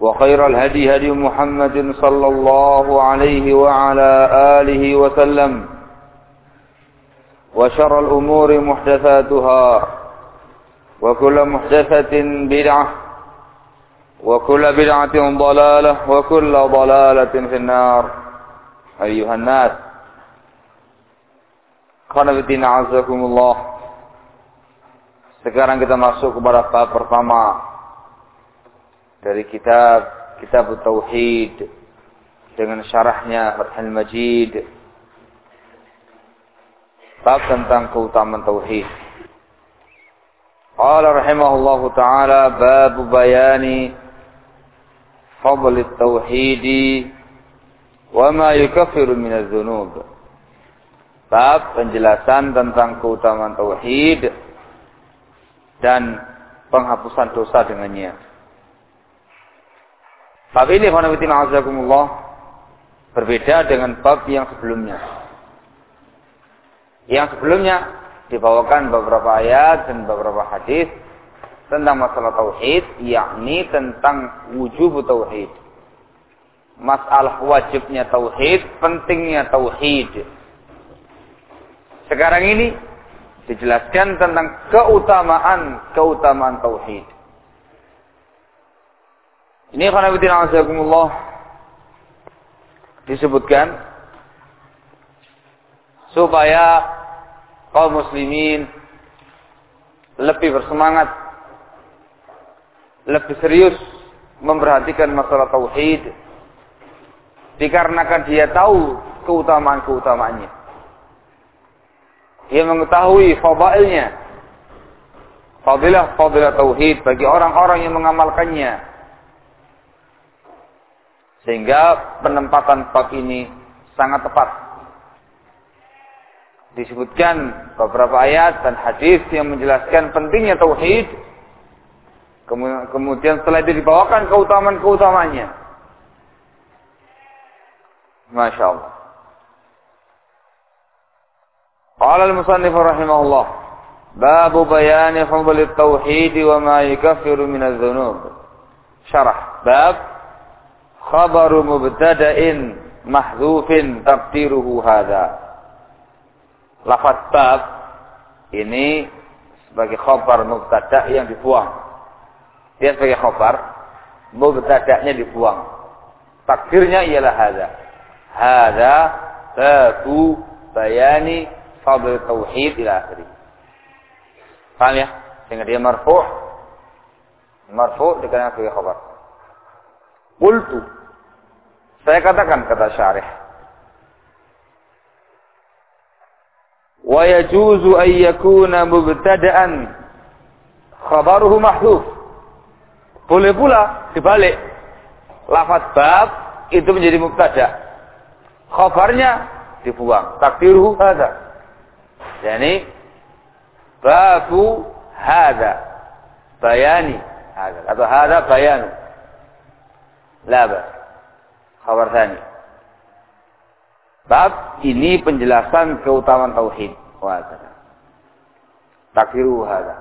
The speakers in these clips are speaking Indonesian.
وخير الهدي هدي محمد صلى الله عليه وعلى آله وسلم وشر الأمور محدثاتها وكل محدثة بدعة وكل بدعة ضلالة وكل ضلالة في النار. أيها الناس Khanabitin azakumullah Sekarang kita masuk kepada bab pertama. Dari kitab Kitab Tauhid dengan syarahnya Fathul Majid bab tentang keutamaan tauhid. Qala rahimahullahu taala bab bayani fadl at-tauhid wa ma yukaffiru min adz-dzunub. Bab penjelasan tentang keutamaan tauhid dan penghapusan dosa dengannya. Bab ini khonawidin azakumullah berbeda dengan bab yang sebelumnya. Yang sebelumnya dibawakan beberapa ayat dan beberapa hadis tentang masalah tauhid, yakni tentang wujub tauhid. Masalah wajibnya tauhid, pentingnya tauhid. Sekarang ini dijelaskan tentang keutamaan keutamaan tauhid. Ini khanabitin azakumullah disebutkan supaya kaum muslimin lebih bersemangat, lebih serius memperhatikan masalah tauhid dikarenakan dia tahu keutamaan-keutamaannya. Dia mengetahui fadailnya. Fadilah fadilah tauhid bagi orang-orang yang mengamalkannya. Sehingga penempatan bab ini sangat tepat. Disebutkan beberapa ayat dan hadis yang menjelaskan pentingnya tauhid. Kemudian setelah itu dibawakan keutamaan-keutamaannya. Masya Allah. قال المصنف رحمه الله باب بيان فضل التوحيد وما يكفر من الذنوب شرح باب khabaru mubtada'in mahzufin tabtiruhu hadza. Lafaz bab ini sebagai khabar mubtada yang dibuang. Dia sebagai khabar mubtada'nya dibuang. Takdirnya ialah hadza. Hadza batu bayani fadl tauhid ila akhirih. Paham ya? Sehingga dia marfu' marfu' dikarenakan sebagai khabar. Qultu saya katakan kata syarih wa yajuzu an yakuna mubtada'an khabaruhu mahdhuf. Boleh pula dibalik. Lafaz bab itu menjadi mubtada. Khabarnya dibuang. Takdiruhu hadza. Yani babu hadza. Bayani hadza atau hadza bayanu. La bas. Khabar. Bab ini penjelasan keutamaan tauhid. Wa Takdiruhu hadza.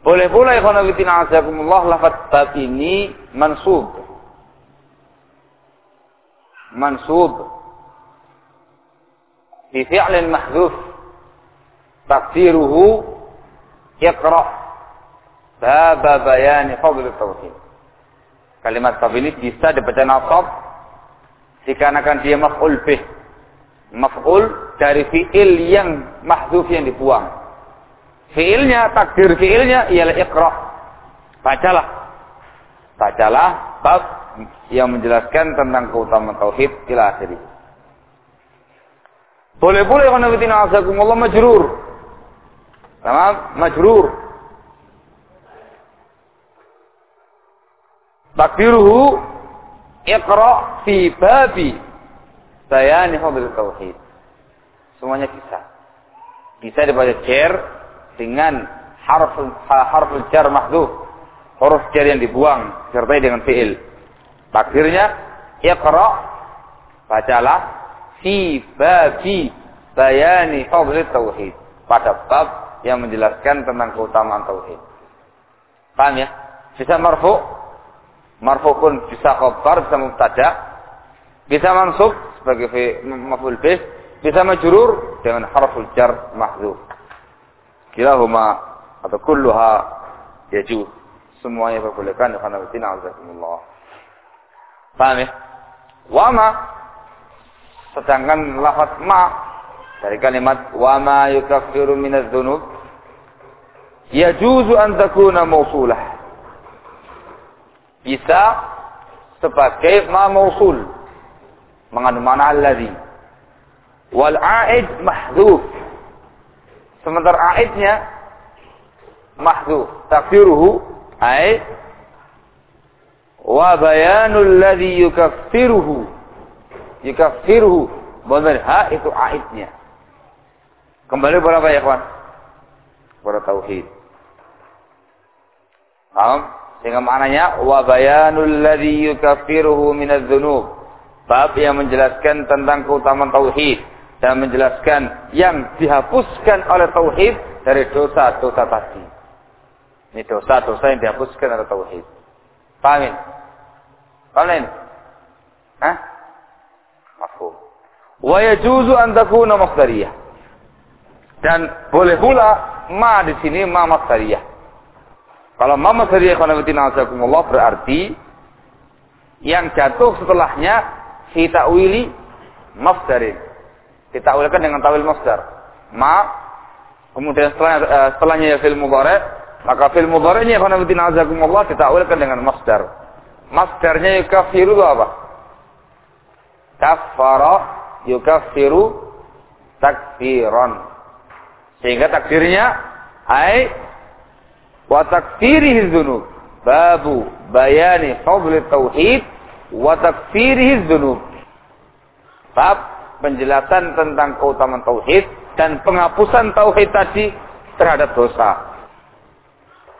Boleh pula ikhwan fillah azakumullah lafaz bab ini mansub. Mansub bi fi'lin mahdhuf taqdiruhu iqra bab bayan fadl tauhid. Kalimat bab ini bisa dibaca nasab dikarenakan dia maf'ul bih. Maf'ul dari fi'il yang mahdhuf yang dibuang. Fiilnya, takdir fiilnya ialah ikhra. Bacalah. Bacalah bab yang menjelaskan tentang keutamaan tauhid ila akhiri. Boleh boleh kalau Nabi Azakumullah majrur. Sama majrur. Takdiruhu ikhra fi babi bayani fadl tauhid. Semuanya bisa. Bisa dibaca cer, dengan harf harf jar mahdhuf. Huruf jar yang dibuang sertai dengan fiil. Takdirnya iqra bacalah fi babi bayani fadl tauhid. Pada bab yang menjelaskan tentang keutamaan tauhid. Paham ya? Bisa marfu marfu pun bisa khabar bisa mubtada bisa mansub sebagai maf'ul bih bisa majrur dengan harful jar mahdhuf. Kilahuma atau kulluha yaju. Semuanya diperbolehkan karena betina azakumullah paham ya? Wama sedangkan lafaz ma dari kalimat wama yukaffiru minaz dzunub yajuzu an takuna mausulah bisa sebagai ma mausul mengandung makna alladhi wal aid mahdhuf Sementara aidnya mahdhuf. Takfiruhu ay wa bayanul ladzi yukaffiruhu. Yukaffiruhu. Benar ha itu aidnya. Kembali berapa ya kawan? Pada tauhid. Paham? Sehingga maknanya wa bayanul ladzi yukaffiruhu minadz-dzunub. Bab yang menjelaskan tentang keutamaan tauhid dan menjelaskan yang dihapuskan oleh tauhid dari dosa-dosa tadi. Ini dosa-dosa yang dihapuskan oleh tauhid. Paham ini? Hah? Mafhum. Wa yajuzu an takuna masdariyah. Dan boleh pula ma di sini ma masdariyah. Kalau ma masdariyah Allah berarti yang jatuh setelahnya fi ta'wili masdarin ditakwilkan dengan tawil masdar. Ma kemudian setelah, uh, setelahnya ya fil mudhari, maka fil mudhari'nya ya azakumullah ditakwilkan dengan masdar. Masdarnya yukaffiru itu apa? Kaffara yukaffiru takfiran. Sehingga takdirnya ai wa takfirihi dzunub. Babu bayani fadl tauhid wa takfirihi dzunub. Bab penjelasan tentang keutamaan tauhid dan penghapusan tauhid tadi terhadap dosa.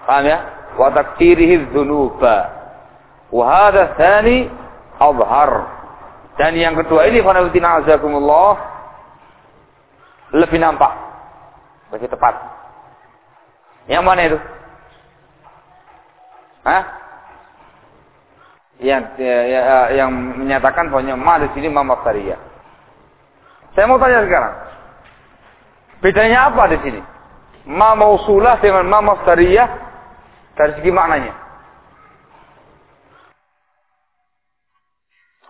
Paham ya? Wa takfirihi dzunuba. Wa hadha tsani azhar. Dan yang kedua ini khanafitina azakumullah lebih nampak. Lebih tepat. Yang mana itu? Hah? Yang ya, ya, yang menyatakan bahwa ma di sini ma saya mau tanya sekarang. Bedanya apa di sini? Ma mausulah dengan ma masdariyah dari segi maknanya.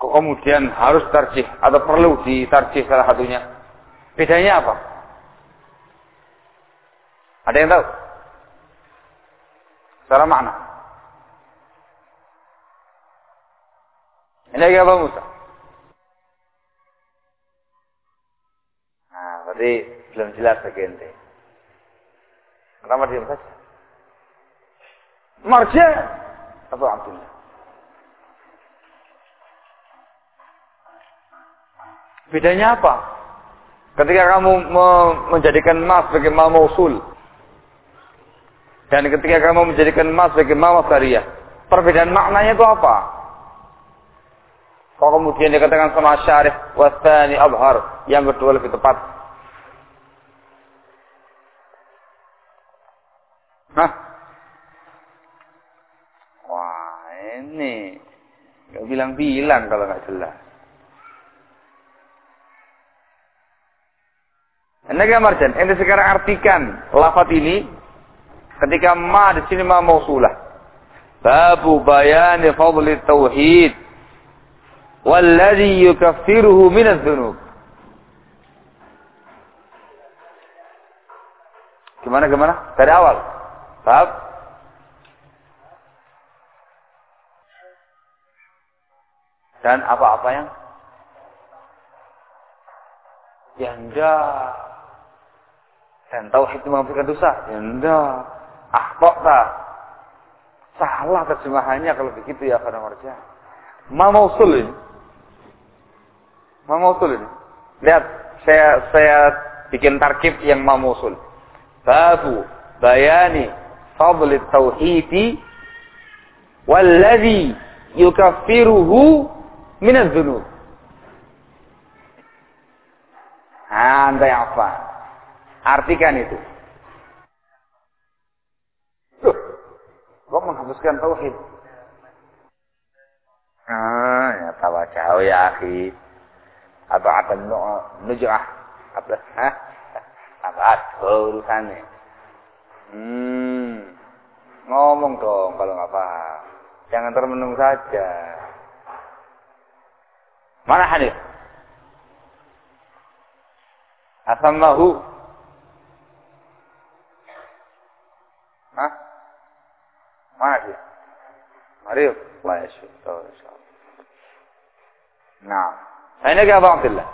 Kok kemudian harus tarjih atau perlu ditarjih salah satunya? Bedanya apa? Ada yang tahu? Secara makna. Ini apa Musa? Berarti belum jelas bagi ente. Kenapa diam saja? Marja Abu Abdullah. Bedanya apa? Ketika kamu menjadikan emas sebagai mal mausul dan ketika kamu menjadikan emas sebagai mal syariah, perbedaan maknanya itu apa? Kalau kemudian dikatakan sama syarif wasani abhar, yang kedua lebih tepat. Hah? Wah, ini nggak bilang-bilang kalau nggak jelas. Naga marjan, ente sekarang artikan lafat ini ketika ma di sini ma mausulah. Babu bayani fadli tauhid walladhi yukaffiruhu min adz-dzunub. Gimana gimana? Dari awal. Bab dan apa-apa yang yang enggak dan tauhid menghapuskan dosa. Ya enggak. Ah, kok tak? Salah terjemahannya kalau begitu ya karena marja. Ma ini. Ma mausul ini. Lihat, saya saya bikin tarkib yang ma mausul. Babu bayani fadl tauhidi walladhi yukaffiruhu min adz-dzunub. Anda yang apa? Artikan itu. Loh, kok menghapuskan tauhid? Ah, ya tawajah ya akhi. Apa nujah? Apa? Hah? Apa urusannya? Hmm. Ngomong dong kalau nggak paham. Jangan termenung saja. Mana hadis? Asamahu Hah? Mana dia? Marius. Allah. Nah. Ke Abu Abdullah.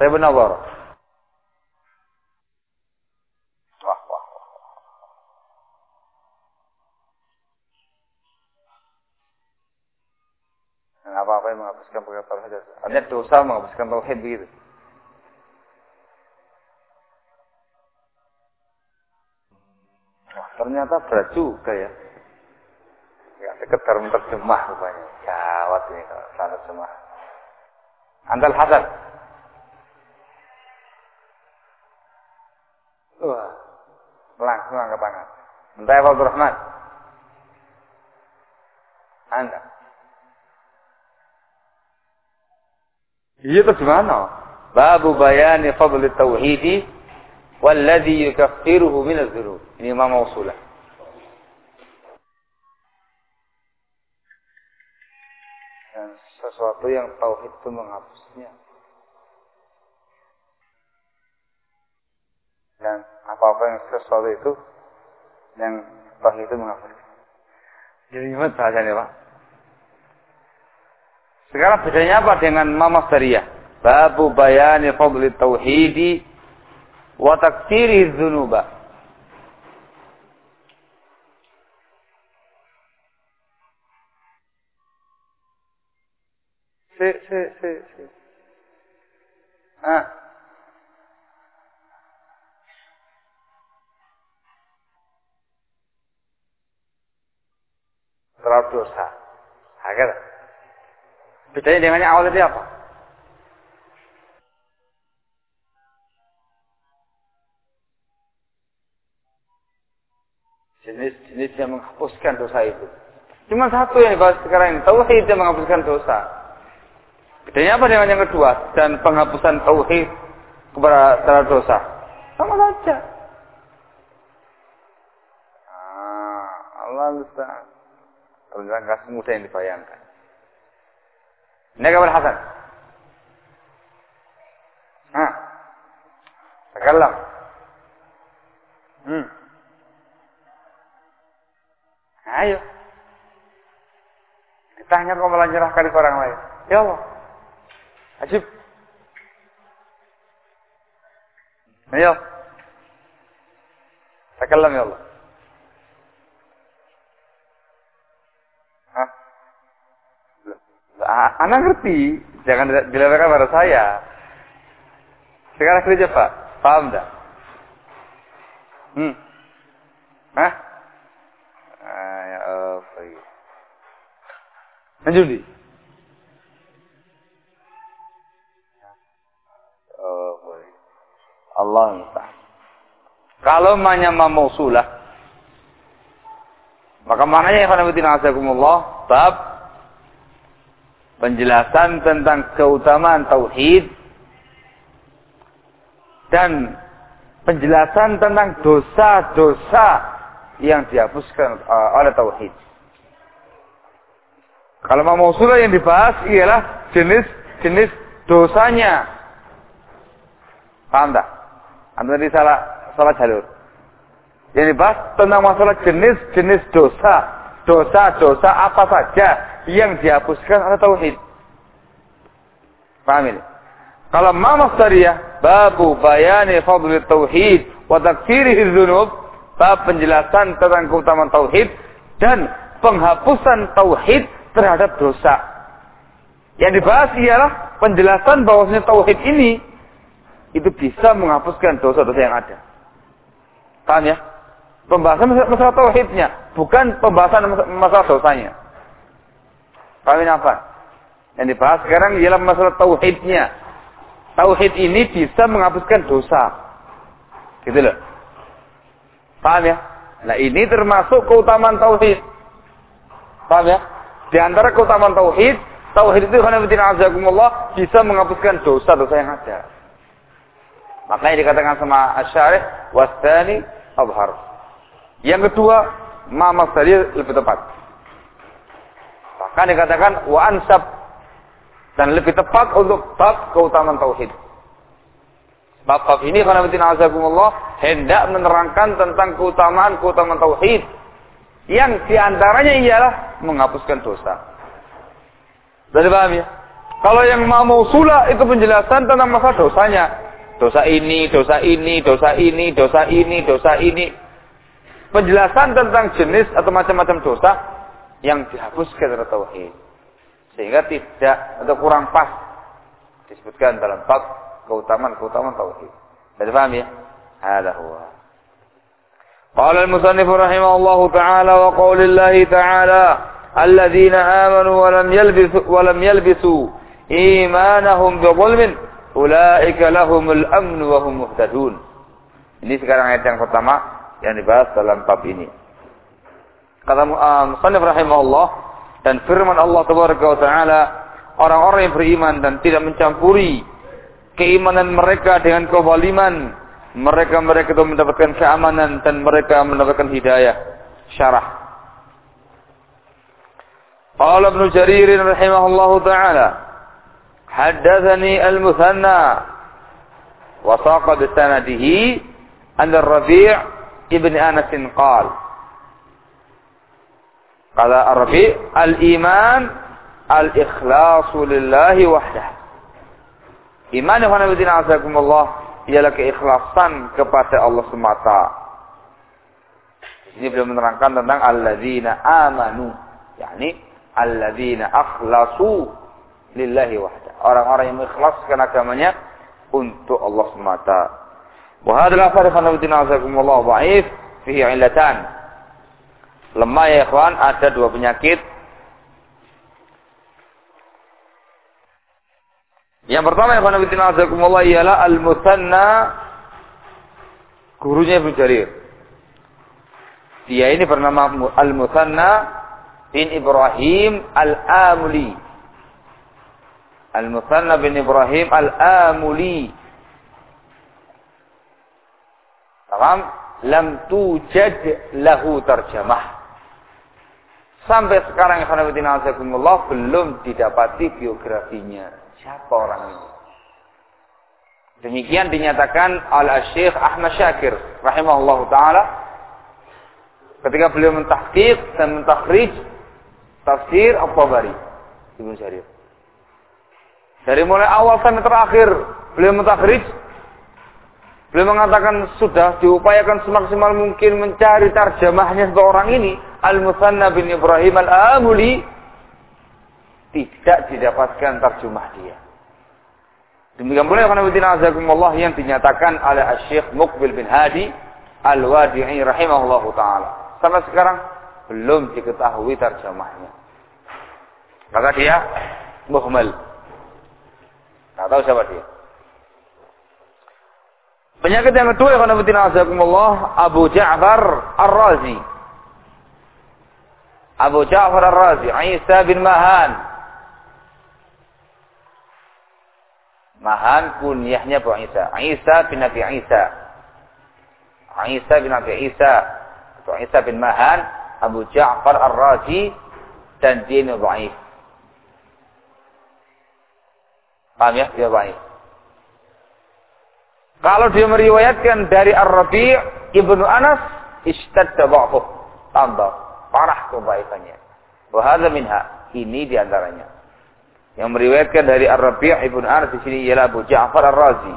Saya benar Wah, wah, wah. Nah, apa-apa yang menghapuskan perkara tauhid. Artinya dosa menghapuskan tauhid begitu. ternyata berat juga ya. Ya sekedar menerjemah rupanya. Gawat ini kalau salah terjemah. Antal Hasan. Wah, langsung angkat tangan. Entah Abdul Rahman. Anda. Iya terjemah Babu bayani fadli tauhidi walladhi yukaffiruhu min adz-dzunub. Ini ma mausulah. Sesuatu yang tauhid itu menghapusnya. Dan apa-apa yang sesuatu itu yang tauhid itu menghapusnya. Jadi gimana bahasanya Pak? Sekarang bedanya apa dengan Mama Sariyah? Babu bayani fadli tauhidi wa takfiri dzunuba. Terlalu dosa. Agar. Bedanya dengannya awal itu apa? jenis-jenis yang menghapuskan dosa itu. Cuma satu yang dibahas sekarang ini, tauhid yang menghapuskan dosa. Bedanya apa dengan yang kedua? Dan penghapusan tauhid kepada terhadap dosa. Sama saja. Ah, Allah Ustaz. Ternyata kasih mudah yang dibayangkan. Ini kabar Hasan. Ah. Sekarang. Hmm. Ayo. Ditanya kau malah nyerahkan ke orang lain. Ya Allah. Ajib. Ayo. Takalam ya Anak ngerti, jangan dilemparkan pada saya. Sekarang kerja Pak, paham dah? Hmm. Hah? Ah, ya apa? Lanjut Oh, Allah entah. Kalau hanya mausulah, maka maknanya ya khanafitina azakumullah, bab penjelasan tentang keutamaan tauhid dan penjelasan tentang dosa-dosa yang dihapuskan uh, oleh tauhid. Kalau mau surah yang dibahas ialah jenis-jenis dosanya. Paham tak? Anda tadi salah salah jalur. Yang dibahas tentang masalah jenis-jenis dosa. Dosa-dosa apa saja yang dihapuskan oleh tauhid. Paham ini? Kalau Mama Sariyah, babu bayani fadli tauhid wa takfirihi dzunub, bab penjelasan tentang keutamaan tauhid dan penghapusan tauhid terhadap dosa. Yang dibahas ialah penjelasan bahwasanya tauhid ini itu bisa menghapuskan dosa-dosa yang ada. Paham ya? Pembahasan masalah tauhidnya, bukan pembahasan masalah dosanya. Paham ini apa? Yang dibahas sekarang ialah masalah tauhidnya, Tauhid ini bisa menghapuskan dosa. Gitu loh. Paham ya? Nah ini termasuk keutamaan tauhid. Paham ya? Di antara keutamaan tauhid, tauhid itu azakumullah bisa menghapuskan dosa-dosa yang ada. Makanya dikatakan sama Asyarih wasani abhar. Yang kedua, mama tadi lebih tepat. Bahkan dikatakan wa ansab dan lebih tepat untuk bab keutamaan tauhid. Bab-bab ini karena azakumullah hendak menerangkan tentang keutamaan-keutamaan tauhid yang di antaranya ialah menghapuskan dosa. Jadi paham ya? Kalau yang mau sula itu penjelasan tentang masa dosanya. Dosa ini, dosa ini, dosa ini, dosa ini, dosa ini. Penjelasan tentang jenis atau macam-macam dosa yang dihapuskan dari tauhid. Sehingga tidak atau kurang pas disebutkan dalam bab keutamaan-keutamaan tauhid. Sudah paham ya? Hada huwa. Qala al-musannif rahimahullahu ta'ala wa qaulillahi ta'ala alladhina amanu wa lam yalbisu wa lam yalbisu imanahum bi dhulmin ulaika lahumul amn wa hum muhtadun. Ini sekarang ayat yang pertama yang dibahas dalam bab ini. Kata Musannif rahimahullah. Dan firman Allah Taala orang-orang yang beriman dan tidak mencampuri keimanan mereka dengan kezaliman mereka mereka itu mendapatkan keamanan dan mereka mendapatkan hidayah. Syarah. Ibnu Jarir rahimahullah taala haddatsani al-Muthanna wa saqa bi sanadihi an Rabi' ibn Anas qala Kata Arabi, al-iman al-ikhlasu lillahi wahdah. Iman yang mana azakumullah ialah keikhlasan kepada Allah semata. Ini beliau menerangkan tentang alladzina amanu, yakni alladzina akhlasu lillahi wahda. Orang-orang yang mengikhlaskan agamanya untuk Allah semata. Wa hadzal afar khana azakumullah dhaif fihi illatan lemah ya ikhwan ada dua penyakit. Yang pertama ya ikhwan azakumullah ialah al-musanna gurunya Ibnu Jarir. Dia ini bernama al-musanna bin Ibrahim al-Amuli. Al-musanna bin Ibrahim al-Amuli. Paham? Lam tujad lahu terjemah Sampai sekarang Azzaikumullah belum didapati biografinya. Siapa orang ini? Demikian dinyatakan oleh Syekh Ahmad Syakir rahimahullah taala ketika beliau mentahqiq dan mentakhrij tafsir At-Tabari Ibnu Jarir. Dari mulai awal sampai terakhir beliau mentakhrij Beliau mengatakan sudah diupayakan semaksimal mungkin mencari tarjamahnya seorang ini Al-Musanna bin Ibrahim Al-Amuli tidak didapatkan terjemah dia. Demikian pula Allah yang dinyatakan oleh Syekh Muqbil bin Hadi Al-Wadi'i rahimahullah taala. Sampai sekarang belum diketahui terjemahnya. Maka dia muhmal. Tidak tahu siapa dia. Penyakit yang kedua Abu Ja'far Ar-Razi. Abu Ja'far Ar-Razi, Isa bin Mahan. Mahan kunyahnya Abu Isa. Isa bin Nabi Isa. Isa bin Nabi Isa. Atau Isa bin Mahan. Abu Ja'far Ar-Razi. Dan dia ini. Paham ya? Dia baik. Kalau dia meriwayatkan dari Ar-Rabi' Ibnu Anas, istadda dha'fuh. Tambah parah kebaikannya. Wahada minha. Ini di antaranya. Yang meriwayatkan dari Ar-Rabi' Ibnu Anas di sini ialah Abu Ja'far Ar-Razi.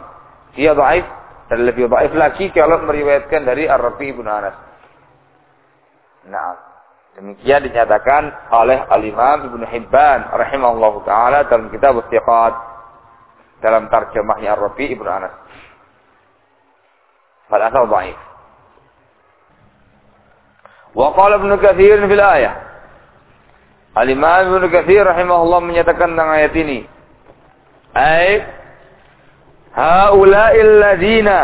Dia dhaif dan lebih dhaif lagi kalau meriwayatkan dari Ar-Rabi' Ibnu Anas. Nah, demikian dinyatakan oleh Al-Imam Ibnu Hibban rahimahullahu taala dalam kitab Istiqat dalam tarjamahnya Ar-Rabi Ibnu Anas. Dhaif. Wa qala Ibnu Katsir fil ayah. Al-Imam Ibnu Katsir rahimahullah menyatakan tentang ayat ini. Ai haula'il ladzina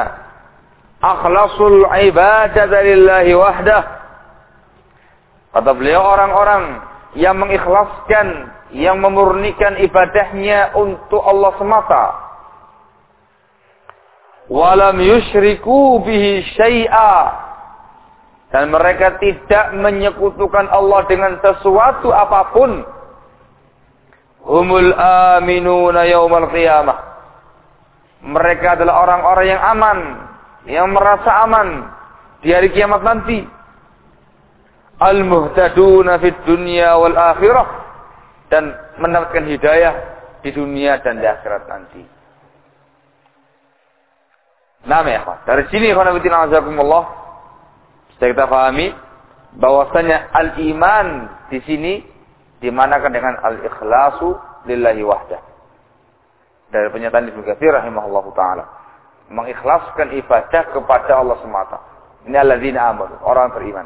akhlasul ibadata lillahi wahdah. Kata beliau orang-orang yang mengikhlaskan yang memurnikan ibadahnya untuk Allah semata. Walam yushriku bihi syai'a. Dan mereka tidak menyekutukan Allah dengan sesuatu apa pun. Humul aminuna yaumal qiyamah. Mereka adalah orang-orang yang aman. Yang merasa aman. Di hari kiamat nanti. Al-muhtaduna fid dunya wal akhirah dan mendapatkan hidayah di dunia dan di akhirat nanti. Nama ya, Dari sini, khonabidina azakumullah, sudah kita pahami bahwasanya al-iman di sini dimanakan dengan al-ikhlasu lillahi wahdah. Dari pernyataan Ibnu Katsir rahimahullahu taala. Mengikhlaskan ibadah kepada Allah semata. Ini alladzina amanu, orang beriman.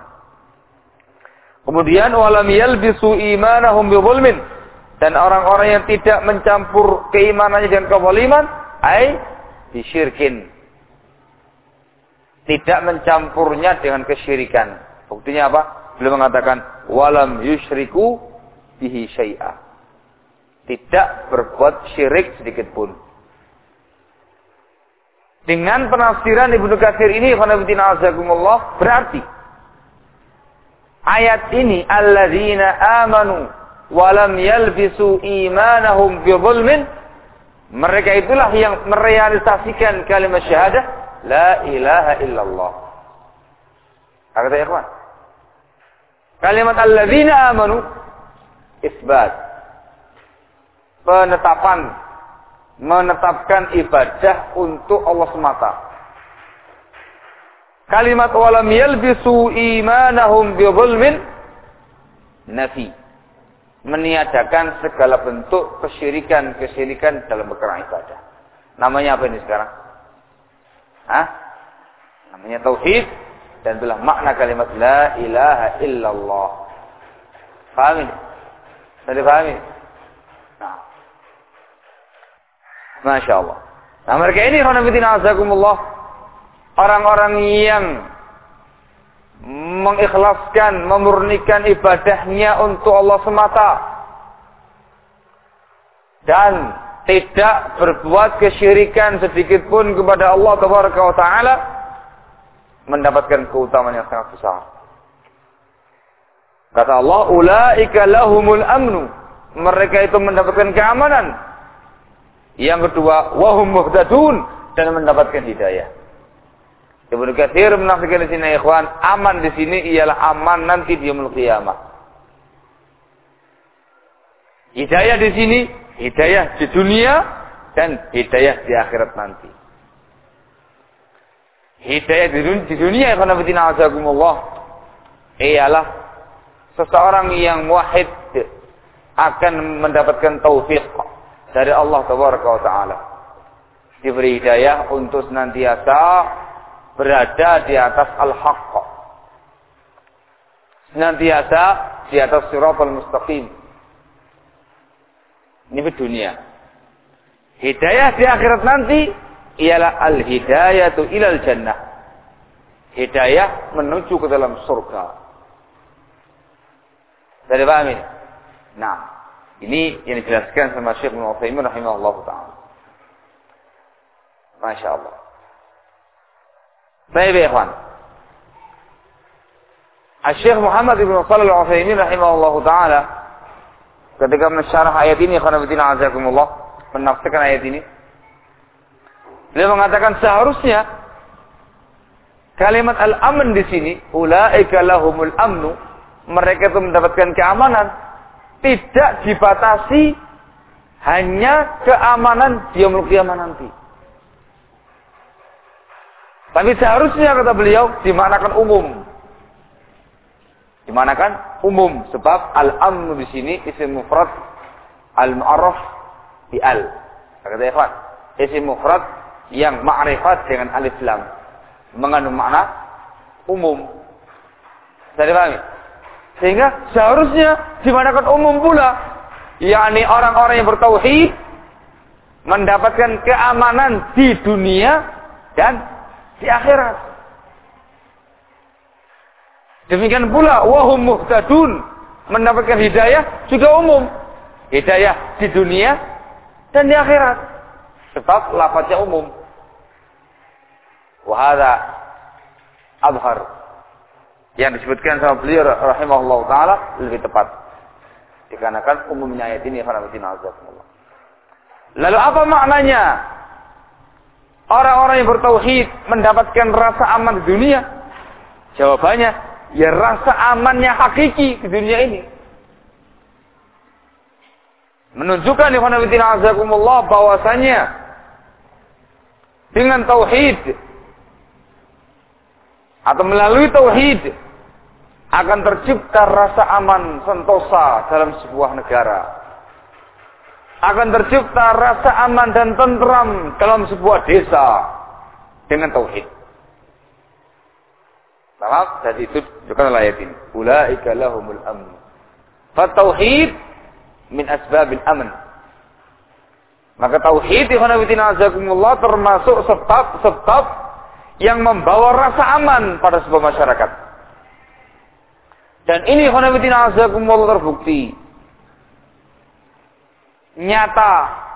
Kemudian walam yalbisu imanahum bizulmin dan orang-orang yang tidak mencampur keimanannya dengan kezaliman ai disyirkin. Tidak mencampurnya dengan kesyirikan. Buktinya apa? Beliau mengatakan walam yusyriku bihi syai'a. Tidak berbuat syirik sedikit pun. Dengan penafsiran Ibnu Katsir ini, berarti ayat ini alladzina amanu walam yalbisu imanahum bi mereka itulah yang merealisasikan kalimat syahadah la ilaha illallah kata kawan kalimat alladzina amanu isbat penetapan menetapkan ibadah untuk Allah semata Kalimat walam yalbisu imanahum bi nafi. Meniadakan segala bentuk kesyirikan-kesyirikan dalam perkara ibadah. Namanya apa ini sekarang? Hah? Namanya tauhid dan itulah makna kalimat la ilaha illallah. Paham ini? Sudah pahami? Nah. Masya Allah. Nah mereka ini, orang-orang yang mengikhlaskan, memurnikan ibadahnya untuk Allah semata dan tidak berbuat kesyirikan sedikit pun kepada Allah taala mendapatkan keutamaan yang sangat besar. Kata Allah, "Ulaika lahumul amnu." Mereka itu mendapatkan keamanan. Yang kedua, wahum muhtadun dan mendapatkan hidayah. Ibnu Katsir menafikan di sini ikhwan, aman di sini ialah aman nanti di yaumul qiyamah. Hidayah di sini, hidayah di dunia dan hidayah di akhirat nanti. Hidayah di dunia, di dunia ialah seseorang yang wahid akan mendapatkan taufik dari Allah Taala. Diberi hidayah untuk senantiasa berada di atas al-haqq. Senantiasa di atas siratal mustaqim. Ini di dunia. Hidayah di akhirat nanti ialah al-hidayatu ilal jannah. Hidayah menuju ke dalam surga. Dari paham? Nah, ini yang dijelaskan sama Syekh Ibnu Utsaimin rahimahullah taala. Masya Allah. Baik, ya ikhwan. Syekh Muhammad Ibn Shalih Al-Utsaimin rahimahullah taala ketika mensyarah ayat ini khana azakumullah menafsirkan ayat ini beliau mengatakan seharusnya kalimat al-aman di sini ulaika lahumul amnu mereka itu mendapatkan keamanan tidak dibatasi hanya keamanan di yaumul kiamat nanti. Tapi seharusnya kata beliau dimanakan umum. Dimanakan umum sebab al-amnu di sini isim mufrad al-mu'arraf bi al. Kata ikhwan, isim mufrad yang ma'rifat dengan alif lam mengandung makna umum. Saya dipahami? Sehingga seharusnya dimanakan umum pula. yakni orang-orang yang bertauhid mendapatkan keamanan di dunia dan di akhirat. Demikian pula wahum muhtadun mendapatkan hidayah juga umum. Hidayah di dunia dan di akhirat. Sebab lafaznya umum. Wahada abhar yang disebutkan sama beliau rahimahullah taala lebih tepat. Dikarenakan umumnya ayat ini Lalu apa maknanya? Orang-orang yang bertauhid mendapatkan rasa aman di dunia? Jawabannya, ya rasa amannya hakiki di dunia ini. Menunjukkan ikhwanabitina azakumullah bahwasanya dengan tauhid atau melalui tauhid akan tercipta rasa aman sentosa dalam sebuah negara. Akan tercipta rasa aman dan tentram dalam sebuah desa dengan tauhid. Maaf, jadi itu juga ayat ini. Ulaika lahumul amn. Fatauhid min asbabil aman. Maka tauhid ikhwanabitina azakumullah termasuk sebab-sebab yang membawa rasa aman pada sebuah masyarakat. Dan ini khonafidin azakumullah terbukti. Nyata.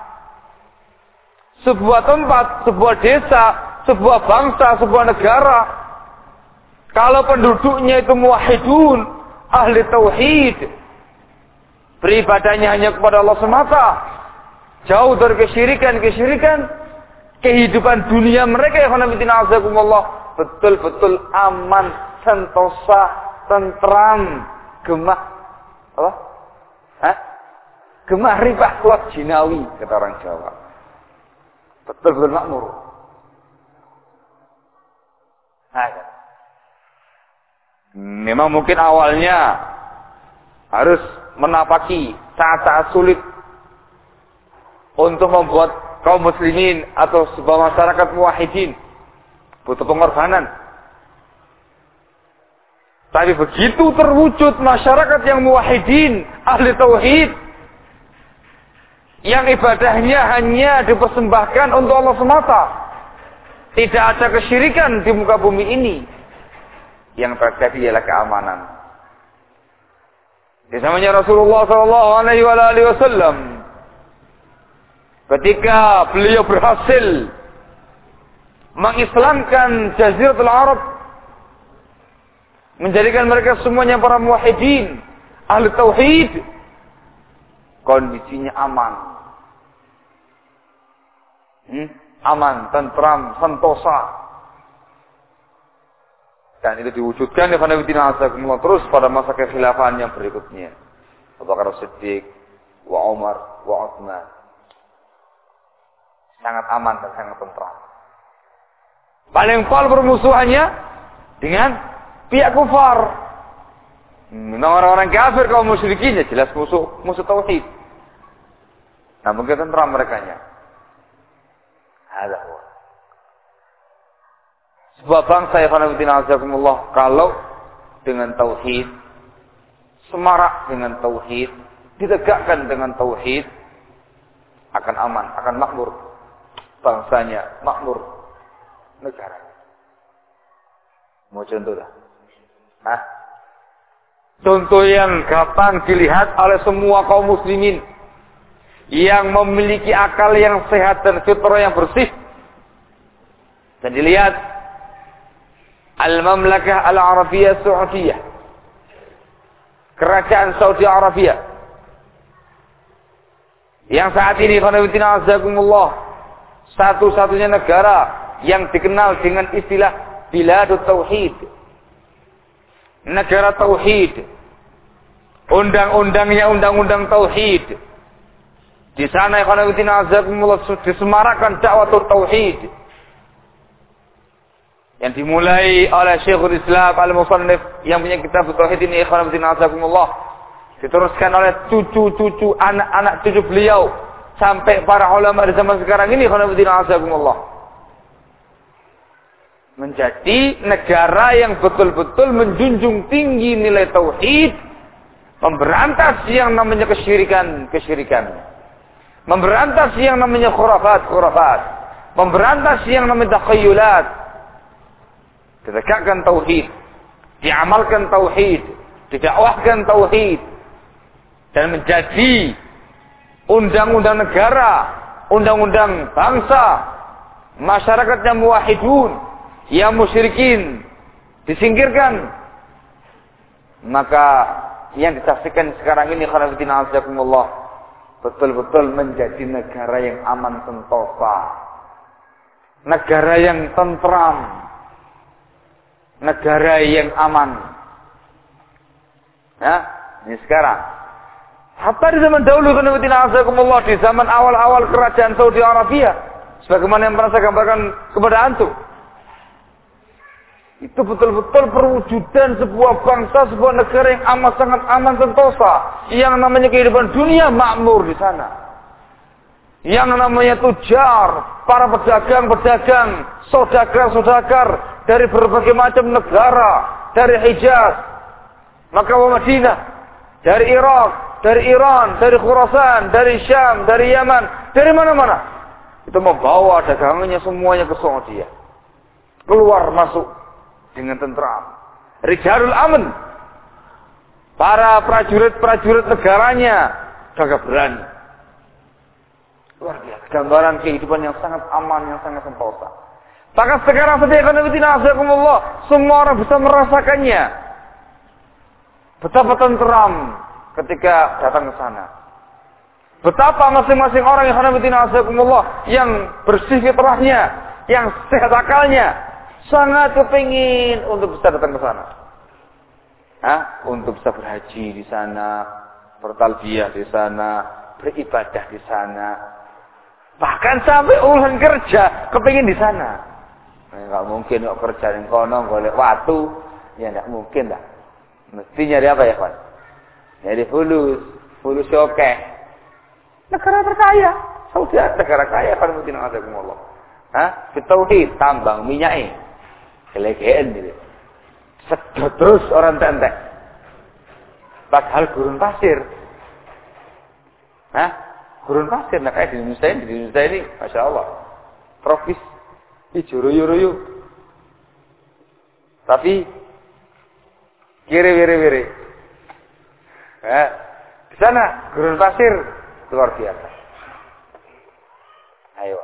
Sebuah tempat, sebuah desa, sebuah bangsa, sebuah negara. Kalau penduduknya itu muwahidun, ahli tauhid. Beribadahnya hanya kepada Allah semata. Jauh dari kesyirikan-kesyirikan. Kehidupan dunia mereka ya azakumullah. Betul-betul aman, sentosa, tentram, gemah apa? Hah? Gemah ribah kuat jinawi kata orang Jawa. Betul-betul makmur. Nah, ya. Memang mungkin awalnya harus menapaki saat-saat sulit untuk membuat kaum muslimin atau sebuah masyarakat muwahhidin butuh pengorbanan tapi begitu terwujud masyarakat yang muwahidin, ahli tauhid, yang ibadahnya hanya dipersembahkan untuk Allah semata. Tidak ada kesyirikan di muka bumi ini. Yang terjadi ialah keamanan. Di zamannya Rasulullah Sallallahu Alaihi Wasallam, ketika beliau berhasil mengislamkan Jaziratul Arab menjadikan mereka semuanya para muwahhidin, ahli tauhid. Kondisinya aman. Hmm? Aman, tentram, sentosa. Dan itu diwujudkan di Khanabiddin terus pada masa kekhilafahan yang berikutnya. Abu Bakar Siddiq, wa Umar, wa Uthman. Sangat aman dan sangat tentram. Paling pol permusuhannya dengan pihak kufar. Memang orang-orang kafir kaum musyrikin ya jelas musuh musuh tauhid. Namun kita tentram mereka nya. Ada Sebuah bangsa ya azakumullah kalau dengan tauhid semarak dengan tauhid ditegakkan dengan tauhid akan aman, akan makmur bangsanya, makmur negara. Mau contoh dah? Hah? Contoh yang gampang dilihat oleh semua kaum muslimin yang memiliki akal yang sehat dan fitrah yang bersih. Dan dilihat Al-Mamlakah Al-Arabiyah Saudiyah. Kerajaan Saudi Arabia. Yang saat ini satu-satunya negara yang dikenal dengan istilah Biladut Tauhid. Negara Tauhid Undang-undangnya undang-undang tauhid. Di sana ikhwanawitina azakumullah disemarakan dakwah tauhid. Yang dimulai oleh Syekhul Islam Al-Musannif yang punya kitab tauhid ini ikhwanawitina azakumullah. Diteruskan oleh cucu-cucu anak-anak cucu beliau sampai para ulama di zaman sekarang ini azakumullah. Menjadi negara yang betul-betul menjunjung tinggi nilai tauhid Memberantas yang namanya kesyirikan-kesyirikan. Memberantas yang namanya khurafat-khurafat. Memberantas yang namanya takhayulat. Ditegakkan tauhid. Diamalkan tauhid. Didakwahkan tauhid. Dan menjadi undang-undang negara, undang-undang bangsa, masyarakat yang muwahidun, yang musyrikin disingkirkan, maka yang disaksikan sekarang ini khonafidina azakumullah betul-betul menjadi negara yang aman sentosa negara yang tentram negara yang aman ya ini sekarang hatta di zaman dahulu di zaman awal-awal kerajaan Saudi Arabia sebagaimana yang pernah saya gambarkan kepada antum itu betul-betul perwujudan sebuah bangsa, sebuah negara yang amat sangat aman sentosa. Yang namanya kehidupan dunia makmur di sana. Yang namanya tujar, para pedagang-pedagang, saudagar-saudagar dari berbagai macam negara, dari Hijaz, Makkah Madinah, dari Irak, dari Iran, dari Khurasan, dari Syam, dari Yaman, dari mana-mana. Itu membawa dagangannya semuanya ke Saudi. Keluar masuk dengan tentram. Rijalul Aman. Para prajurit-prajurit negaranya gagah berani. Luar biasa. Gambaran kehidupan yang sangat aman, yang sangat sentosa. Bahkan sekarang saja Allah, semua orang bisa merasakannya. Betapa tentram ketika datang ke sana. Betapa masing-masing orang yang Allah yang bersih fitrahnya, yang sehat akalnya, sangat kepingin untuk bisa datang ke sana. Hah? Untuk bisa berhaji di sana, bertalbiyah di sana, beribadah di sana. Bahkan sampai urusan kerja kepingin di sana. Enggak mungkin kok kerja di kono golek waktu, ya enggak mungkin dah. Mesti nyari apa ya, Pak? Nyari fulus, fulus oke. Negara terkaya, Saudi negara kaya kan mungkin ada Allah. Hah? Fitauhid, tambang minyak Kelegean gitu. Sedot terus orang tentek. Padahal gurun pasir. Hah? Gurun pasir. Nah kayak di Indonesia ini, di Indonesia ini, Masya Allah. Tropis. Hijau ruyu-ruyu. Tapi, kiri-wiri-wiri. Eh, di sana, gurun pasir. Luar biasa. Ayo.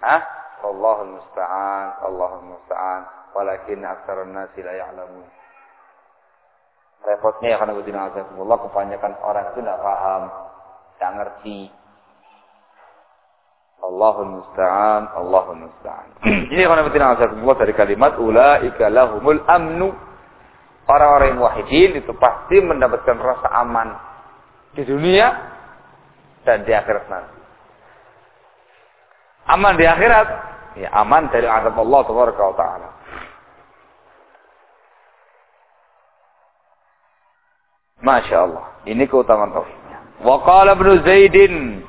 Hah? Allahul musta'an, Allahul musta'an, walakin aksarun nasi la ya'lamun. Repotnya ya karena Allah kebanyakan orang itu tidak paham, tidak ngerti. Allahul musta'an, Allahul musta'an. Ini budina Allah dari kalimat ulaika lahumul amnu. Orang-orang yang wahidin itu pasti mendapatkan rasa aman di dunia dan di akhirat nanti. Aman di akhirat ya, aman dari azab Allah taala. Masya Allah. Ini keutamaan tauhidnya. Wa qala Ibnu Zaidin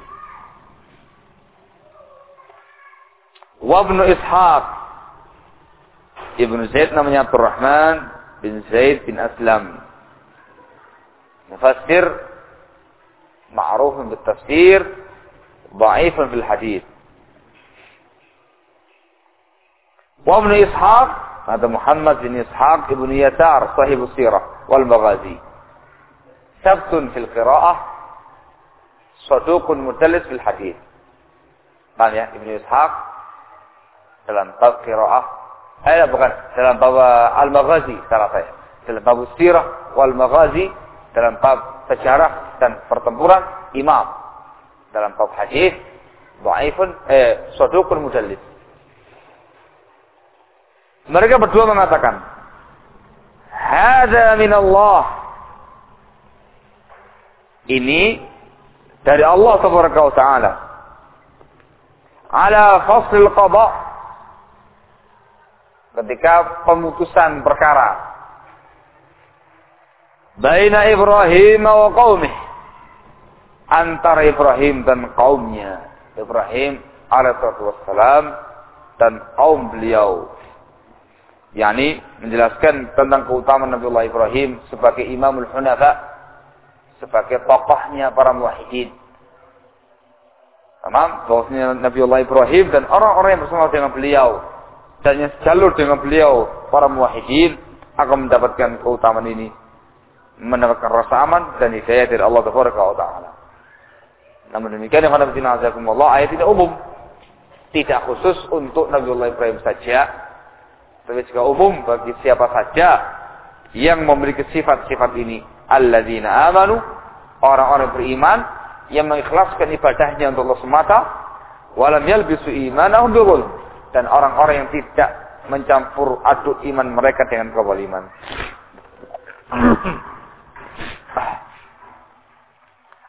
وابن إسحاق. ابن زيد namanya عبد الرحمن بن زيد بن أسلم. مفسر معروف بالتفسير ضعيف في الحديث. وابن إسحاق هذا محمد بن إسحاق ابن يسار صاحب السيرة والمغازي. ثبت في القراءة صدوق متلس في الحديث. قال يا ابن إسحاق dalam bab qiraah. Eh bukan. Dalam bab al-maghazi salah saya. Dalam bab sirah wal maghazi dalam bab sejarah dan pertempuran imam. Dalam bab hadis dhaifun eh saduqun mudallis mereka berdua mengatakan hadza min Allah ini dari Allah Taala. Ala fasl qada ketika pemutusan perkara. Baina Ibrahim wa qaumih. Antara Ibrahim dan kaumnya. Ibrahim alaihi wassalam dan kaum beliau. Yakni menjelaskan tentang keutamaan Nabi Ibrahim sebagai imamul hunafa sebagai tokohnya para muwahhidin. Tamam, bahwasanya Nabi Allah Ibrahim dan orang-orang yang bersama dengan beliau dan yang sejalur dengan beliau para muwahhidin akan mendapatkan keutamaan ini, mendapatkan rasa aman dan hidayah dari Allah Taala. Namun demikian yang Allah ayat tidak umum. Tidak khusus untuk Nabi Allah Ibrahim saja, tapi juga umum bagi siapa saja yang memiliki sifat-sifat ini alladzina amanu orang-orang beriman yang mengikhlaskan ibadahnya untuk Allah semata walam yalbisu imanahum bidzulm dan orang-orang yang tidak mencampur aduk iman mereka dengan kezaliman.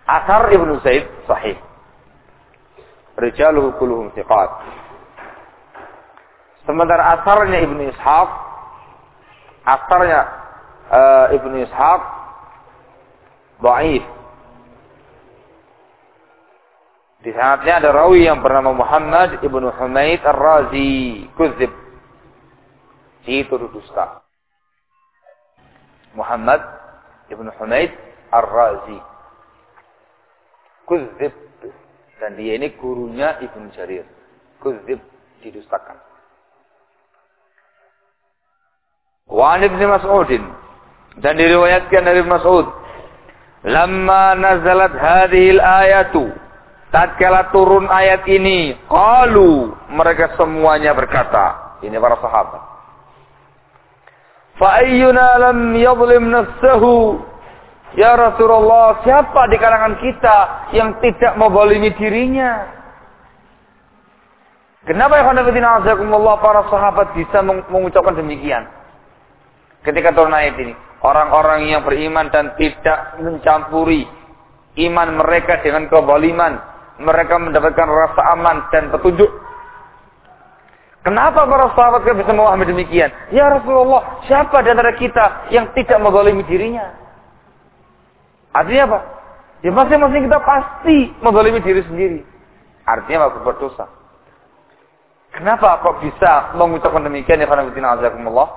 Asar Ibnu Zaid sahih. Rijaluhu kulluhum thiqat. Sementara asarnya Ibnu Ishaq asarnya uh, Ibnu Ishaq Baif. Di sanatnya ada rawi yang bernama Muhammad ibnu Humaid Ar-Razi. Kuzib. Itu dusta. Muhammad ibnu Humaid Ar-Razi. Kuzib. Dan dia ini gurunya Ibnu Jarir. Kuzib didustakan. Wa Ibnu Mas'udin. Dan diriwayatkan dari Mas'ud Lama nazalat hadhil ayatu. Tatkala turun ayat ini, qalu mereka semuanya berkata, ini para sahabat. Fa ayyuna lam yadhlim nafsahu? Ya Rasulullah, siapa di kalangan kita yang tidak membolimi dirinya? Kenapa ya Allah para sahabat bisa mengucapkan demikian? Ketika turun ayat ini. Orang-orang yang beriman dan tidak mencampuri iman mereka dengan kebaliman. Mereka mendapatkan rasa aman dan petunjuk. Kenapa para sahabat bisa memahami demikian? Ya Rasulullah, siapa di antara kita yang tidak mengolimi dirinya? Artinya apa? Ya masing-masing kita pasti mengolimi diri sendiri. Artinya apa? Berbuat dosa. Kenapa kok bisa mengucapkan demikian ya Allah?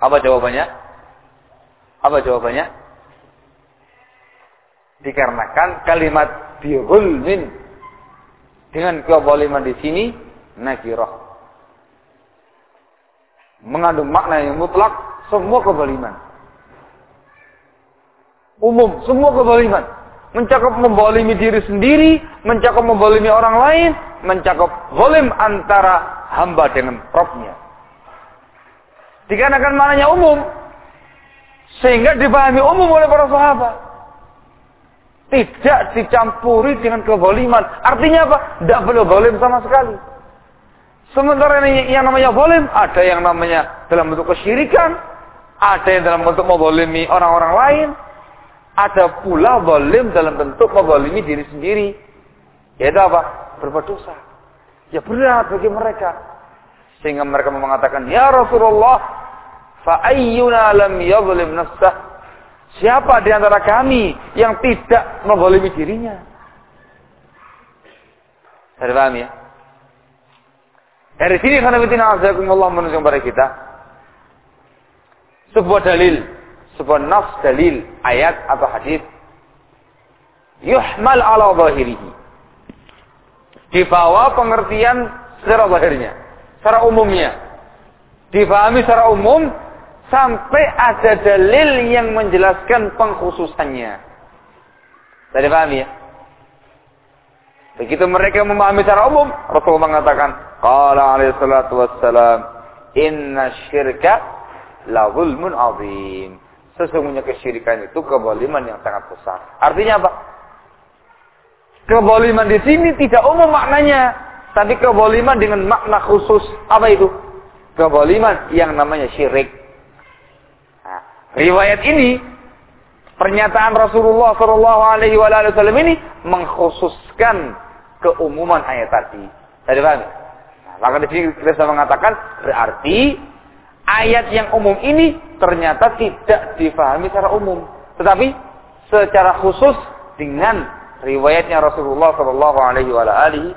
Apa jawabannya? Apa jawabannya? Dikarenakan kalimat bihulmin dengan kezaliman di sini nakirah. Mengandung makna yang mutlak semua kezaliman. Umum, semua kezaliman. Mencakup membolimi diri sendiri, mencakup membolimi orang lain, mencakup zalim antara hamba dengan Robnya. Dikarenakan maknanya umum, sehingga dipahami umum oleh para sahabat. Tidak dicampuri dengan kezaliman. Artinya apa? Tidak boleh zalim sama sekali. Sementara ini yang namanya zalim, ada yang namanya dalam bentuk kesyirikan, ada yang dalam bentuk menzalimi orang-orang lain, ada pula zalim dalam bentuk menzalimi diri sendiri. Yaitu apa? Berbuat dosa. Ya berat bagi mereka. Sehingga mereka mengatakan, Ya Rasulullah, Fa ayyuna lam yadhlim nafsah? Siapa di antara kami yang tidak menzalimi dirinya? Saya paham ya? Dari sini khanafitina azakumullah menunjukkan kepada kita sebuah dalil, sebuah nafs dalil, ayat atau hadis yuhmal ala zahirihi. Dibawa pengertian secara zahirnya, secara umumnya. Difahami secara umum sampai ada dalil yang menjelaskan pengkhususannya. Tadi paham ya? Begitu mereka memahami secara umum, Rasulullah mengatakan, Qala alaihi salatu wassalam, Inna syirka la zulmun azim. Sesungguhnya kesyirikan itu keboliman yang sangat besar. Artinya apa? Keboliman di sini tidak umum maknanya. Tapi keboliman dengan makna khusus. Apa itu? Keboliman yang namanya syirik. Nah, riwayat ini, pernyataan Rasulullah Shallallahu Alaihi Wasallam ini mengkhususkan keumuman ayat tadi. Tadi paham? Maka di sini kita bisa mengatakan berarti ayat yang umum ini ternyata tidak difahami secara umum, tetapi secara khusus dengan riwayatnya Rasulullah Shallallahu Alaihi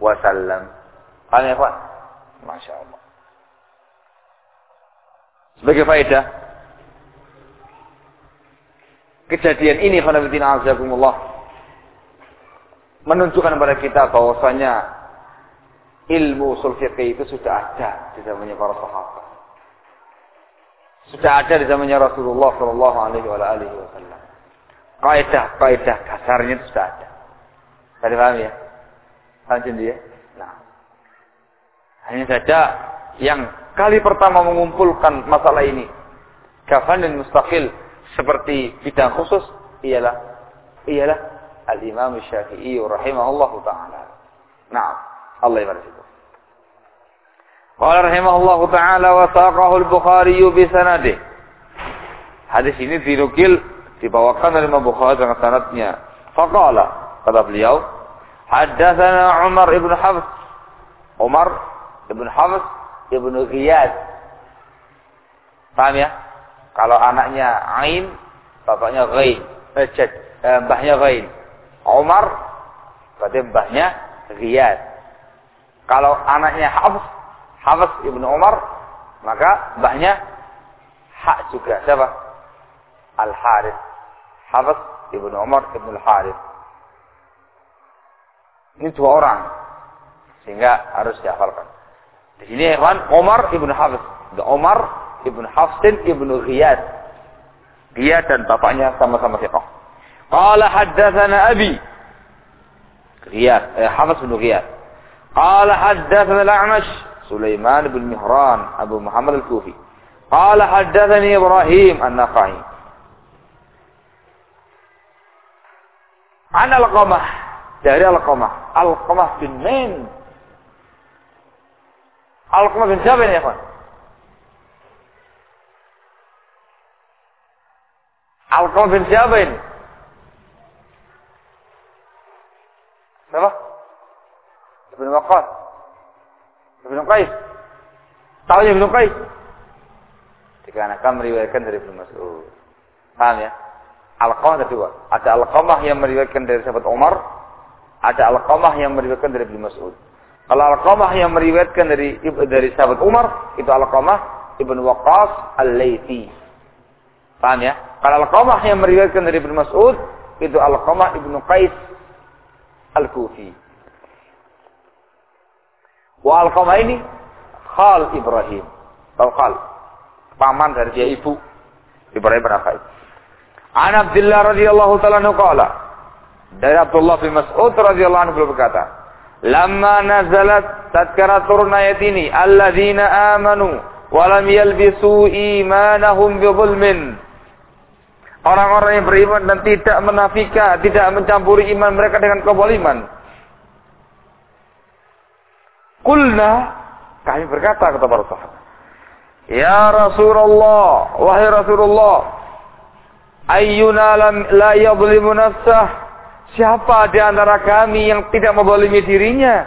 Wasallam. Paham ya Pak? Masya Allah. Sebagai faedah, kejadian ini menunjukkan kepada kita bahwasanya ilmu usul itu sudah ada di zamannya para sahabat. Sudah ada di zamannya Rasulullah Shallallahu Alaihi Wasallam. Kaidah, kaidah dasarnya itu sudah ada. Tadi paham ya? Lanjut dia. Nah, hanya saja yang kali pertama mengumpulkan masalah ini kafan dan mustaqil seperti bidang khusus ialah ialah Al Imam Syafi'i rahimahullah taala. Nah, Allah yang Qala rahimahullah taala wa saqahu al-Bukhari bi sanadih. Hadis ini dinukil dibawakan oleh Imam Bukhari dengan sanadnya. Faqala kata beliau, haddatsana Umar ibn Hafs. Umar ibn Hafs ibn Ghiyas. Paham ya? Kalau anaknya Ain, bapaknya Ghain. Eh, eh, mbahnya Ghain. Umar, berarti mbahnya Ghiyas. Kalau anaknya Hafs, Hafs ibnu Umar, maka mbahnya hak juga. Siapa? Al Harith. Hafs ibnu Umar ibnu Al Harith. Ini dua orang, sehingga harus dihafalkan. Di sini Ikhwan Umar ibnu Hafs. Umar ibnu Hafsin ibnu Ghiyad. Dia dan bapaknya sama-sama siapa? Qala haddatsana abi. Ghiyad, eh, Hafs bin Ghiyad. Qala haddatsana al-A'mash سليمان بن مهران أبو محمد الكوفي قال حدثني إبراهيم النخعي عن القمة dari Alqamah Alqamah bin Min Alqamah bin siapa ini ya kawan Alqamah bin siapa ini siapa Ibn Waqqas Ibnu Qais. Tahu ya Ibnu Qais? Dikarenakan meriwayatkan dari Ibnu Mas'ud. Paham ya? Al-Qamah ada dua. Ada Al-Qamah yang meriwayatkan dari sahabat Umar. Ada Al-Qamah yang meriwayatkan dari Ibnu Mas'ud. Kalau Al-Qamah yang meriwayatkan dari dari sahabat Umar, itu Al-Qamah Ibnu Waqqas Al-Laythi. Paham ya? Kalau Al-Qamah yang meriwayatkan dari Ibnu Mas'ud, itu Al-Qamah Ibnu Qais Al-Kufi. Wa Alqamah ini Khal Ibrahim. Tahu Khal? Paman dari dia ibu. Ibrahim bin Affan. An Abdullah radhiyallahu taala qala dari Abdullah bin Mas'ud radhiyallahu anhu berkata, "Lamma nazalat tatkara turun ayat ini, alladzina amanu wa lam yalbisu imanahum bi dhulmin." Orang-orang yang beriman dan tidak menafikan, tidak mencampuri iman mereka dengan kezaliman. Kulna kami berkata kepada para sahabat, Ya Rasulullah, wahai Rasulullah, ayyuna lam la yadhlimu nafsah? Siapa di antara kami yang tidak membolimi dirinya?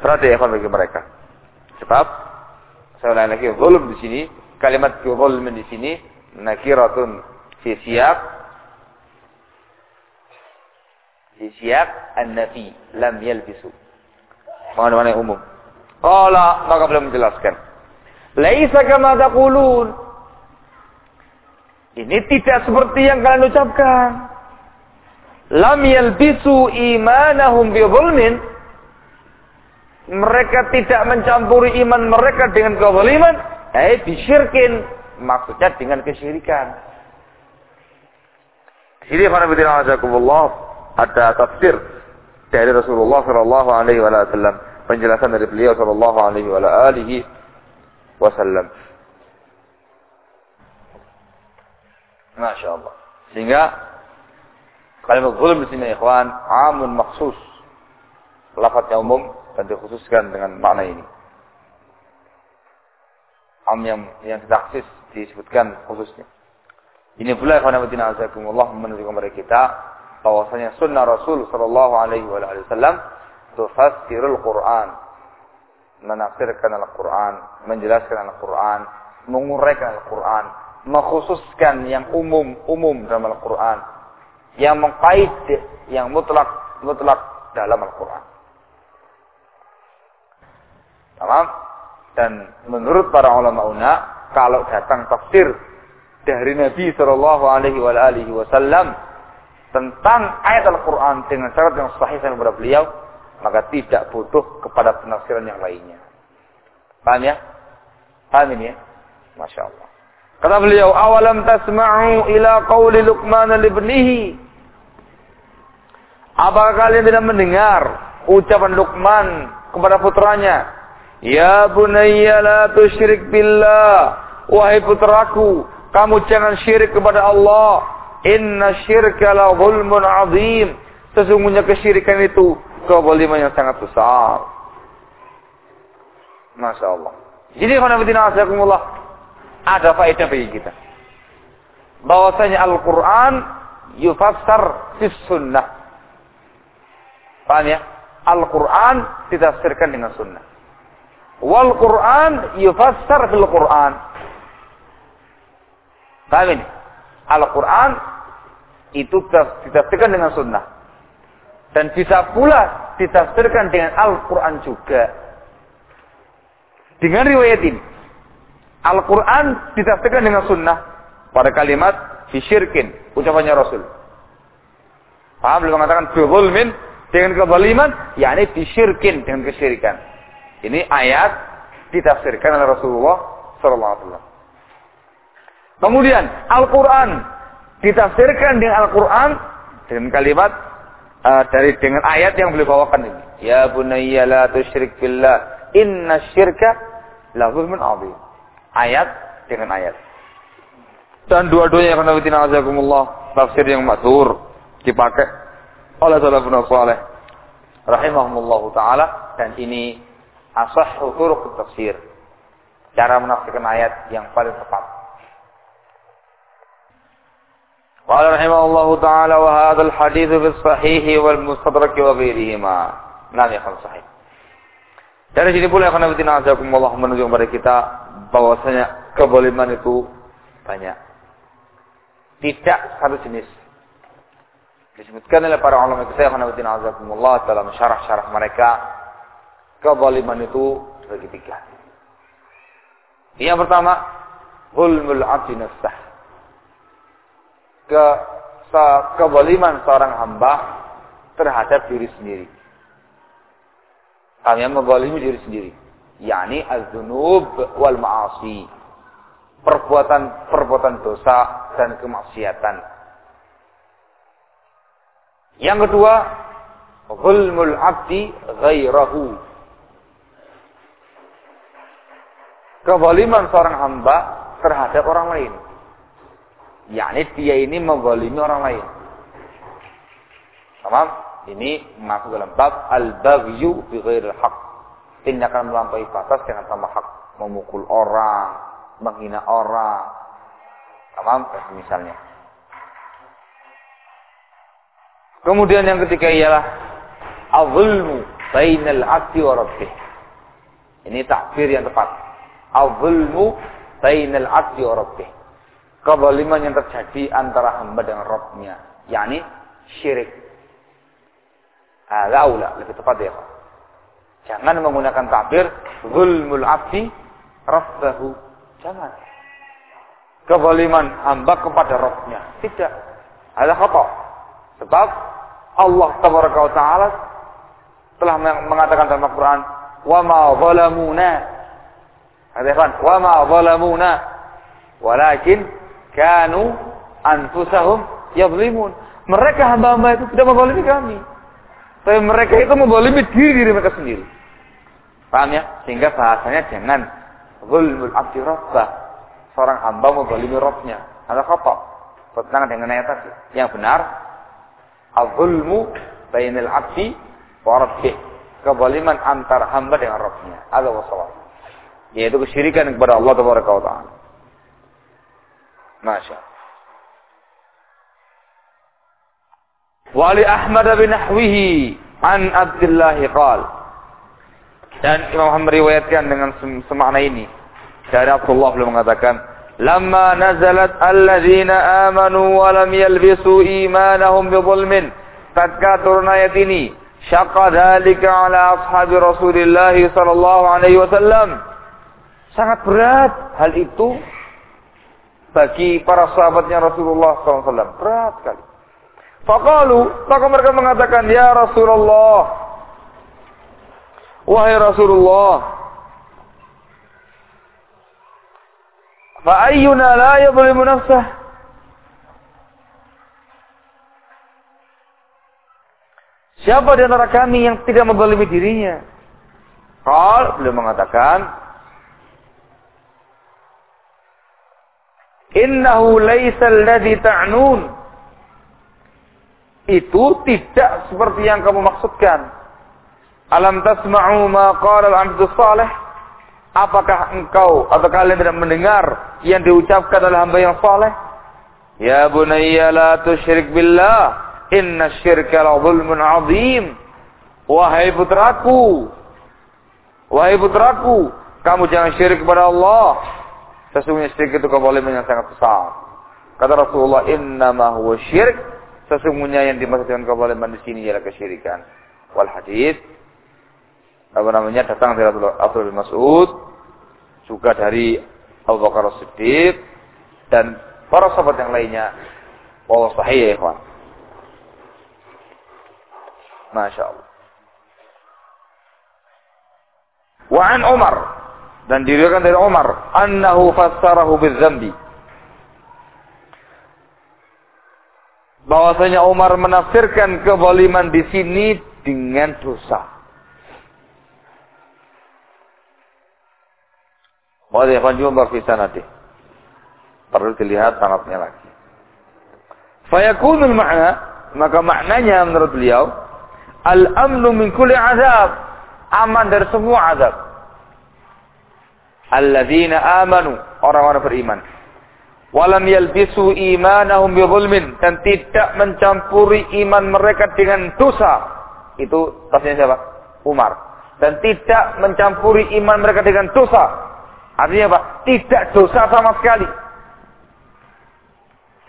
Perhati ya bagi mereka. Sebab saya ulangi lagi, zulm di sini, kalimat zulm di sini nakiratun fi siyaq fi siyaq an-nafi lam yalbisu. Mana-mana umum. Qala maka beliau menjelaskan. Laisa kama taqulun. Ini tidak seperti yang kalian ucapkan. Lam yalbisu imanahum bi zulmin. Mereka tidak mencampuri iman mereka dengan kezaliman, eh disyirkin, maksudnya dengan kesyirikan. Sini para ada tafsir dari Rasulullah Shallallahu Alaihi Wasallam penjelasan dari beliau Shallallahu Alaihi Wasallam. Masya Allah. Sehingga kalimat zulm di sini ikhwan amun maksus. Lafaznya umum dan dikhususkan dengan makna ini. Am yang yang taksis disebutkan khususnya. Ini pula fillah azakumullah menunjukkan kepada kita bahwasanya sunnah Rasul sallallahu alaihi wasallam tufassirul Quran menafsirkan Al-Quran, menjelaskan Al-Quran, menguraikan Al-Quran, mengkhususkan yang umum-umum dalam Al-Quran, yang mengkait, yang mutlak mutlak dalam Al-Quran. Tamam? Dan menurut para ulama una, kalau datang tafsir dari Nabi Shallallahu Alaihi Wasallam tentang ayat Al-Quran dengan syarat yang sahih kepada beliau, maka tidak butuh kepada penafsiran yang lainnya. Paham ya? Paham ini ya? Masya Allah. Kata beliau, awalam tasma'u ila qawli Luqman libnihi. Apakah kalian tidak mendengar ucapan Luqman kepada putranya? Ya bunayya la tusyrik billah. Wahai putraku, kamu jangan syirik kepada Allah. Inna syirka la zulmun azim. Sesungguhnya kesyirikan itu kezaliman yang sangat besar. Masya Allah. Jadi Allah ada faedah bagi kita. Bahwasanya Al-Quran yufassar fis sunnah. Paham ya? Al-Quran ditafsirkan dengan sunnah. Wal Quran yufassar fil Quran. Paham ini? Al-Quran itu ditafsirkan dengan sunnah. Dan bisa pula ditafsirkan dengan Al-Quran juga. Dengan riwayat ini. Al-Quran ditafsirkan dengan sunnah. Pada kalimat disyirkin. Ucapannya Rasul. Paham? Beliau mengatakan min dengan kezaliman. yakni disyirkin dengan kesyirikan. Ini ayat ditafsirkan oleh Rasulullah SAW. Kemudian Al-Quran ditafsirkan dengan Al-Quran dengan kalimat uh, dari dengan ayat yang beliau bawakan ini. Ya bunayya la tusyrik billah inna syirka la zulmun azim. Ayat dengan ayat. Dan dua-duanya yang kena azakumullah tafsir yang masyhur dipakai oleh salafun saleh rahimahumullah taala dan ini asah huruf tafsir. Cara menafsirkan ayat yang paling tepat. Qala rahimahullahu taala wa hadal hadits fi sahih wal mustadrak wa ghairihima. Nabi ya sahih. Dari sini pula akan nabi Allah menunjuk kepada kita bahwasanya keboliman itu banyak. Tidak satu jenis. Disebutkan oleh para ulama kita akan nabi Allah dalam syarah-syarah mereka keboliman itu bagi tiga. Yang pertama, hulmul abdi nafsah ke kezaliman seorang hamba terhadap diri sendiri. Kami menzalimi diri sendiri. yakni az-dzunub wal ma'asi. Perbuatan-perbuatan dosa dan kemaksiatan. Yang kedua, zulmul abdi ghairahu. Kezaliman seorang hamba terhadap orang lain yakni dia ini menzalimi orang lain. Tamam? Ini masuk dalam bab al-baghyu bi ghairil haq. Tindakan melampaui batas dengan tanpa hak, memukul orang, menghina orang. Tamam? Misalnya. Kemudian yang ketiga ialah al-zulmu bainal 'abdi wa rabbih. Ini takbir yang tepat. Al-zulmu bainal 'abdi wa rabbih kezaliman yang terjadi antara hamba dengan Rabbnya, yakni syirik. Alaula lebih tepat ya. Jangan menggunakan tabir zulmul abdi rabbahu. Jangan. Kezaliman hamba kepada Rabbnya. Tidak. Ada kata. Sebab Allah Taala telah mengatakan dalam Al-Quran, "Wa ma zalamuna." Katakan, "Wa ma zalamuna." Walakin kanu anfusahum yadhlimun. Mereka hamba-hamba itu tidak menzalimi kami. Tapi mereka itu menzalimi diri diri mereka sendiri. Paham ya? Sehingga bahasanya jangan zulmul abdi rabbah. Seorang hamba menzalimi rohnya. Ada khata. Bertentangan dengan ayat tadi. Yang benar, al-zulmu bainal abdi wa rabbih. Kezaliman antara hamba dengan rohnya. Ada wasawab. Yaitu kesyirikan kepada Allah Taala. Masya Wali Ahmad bin Nahwihi an Abdullah qal. Dan Imam Muhammad meriwayatkan dengan semakna ini. Dari Abdullah beliau mengatakan, "Lamma nazalat alladzina amanu wa lam yalbisu imanahum bi dhulmin." Tatkala turun ayat ini, syaqqa dzalika ala ashabi Rasulillah sallallahu alaihi wasallam. Sangat berat hal itu bagi para sahabatnya Rasulullah SAW. Berat sekali. Fakalu, maka mereka mengatakan, Ya Rasulullah, Wahai Rasulullah, Fa'ayyuna la yadlimu nafsah. Siapa di antara kami yang tidak menzalimi dirinya? Qal, beliau mengatakan, Innahu laisa alladhi ta'nun. Itu tidak seperti yang kamu maksudkan. Alam tasma'u ma qala al-'abdu salih? Apakah engkau atau kalian tidak mendengar yang diucapkan oleh hamba yang saleh? Ya bunayya la tusyrik billah. Inna syirka la zulmun 'adzim. Wahai putraku, wahai putraku, kamu jangan syirik kepada Allah Sesungguhnya syirik itu kezaliman yang sangat besar. Kata Rasulullah, "Innama huwa syirik." Sesungguhnya yang dimaksud dengan kezaliman di sini ialah kesyirikan. Wal hadis apa namanya datang dari Abdul Mas'ud juga dari Abu Bakar Siddiq dan para sahabat yang lainnya bahwa sahih ya ikhwan. Masya Allah. Wa an Umar dan diriwayatkan dari Umar annahu fassarahu bidzambi bahwasanya Umar menafsirkan kezaliman di sini dengan dosa. Mau dia jumpa fi sanadi. Perlu dilihat sanatnya lagi. Fayakunul makna, maka maknanya menurut beliau al-amnu min kulli azab, aman dari semua azab alladzina amanu orang-orang beriman. Walam yalbisu imanahum bidzulmin dan tidak mencampuri iman mereka dengan dosa. Itu tafsirnya siapa? Umar. Dan tidak mencampuri iman mereka dengan dosa. Artinya apa? Tidak dosa sama sekali.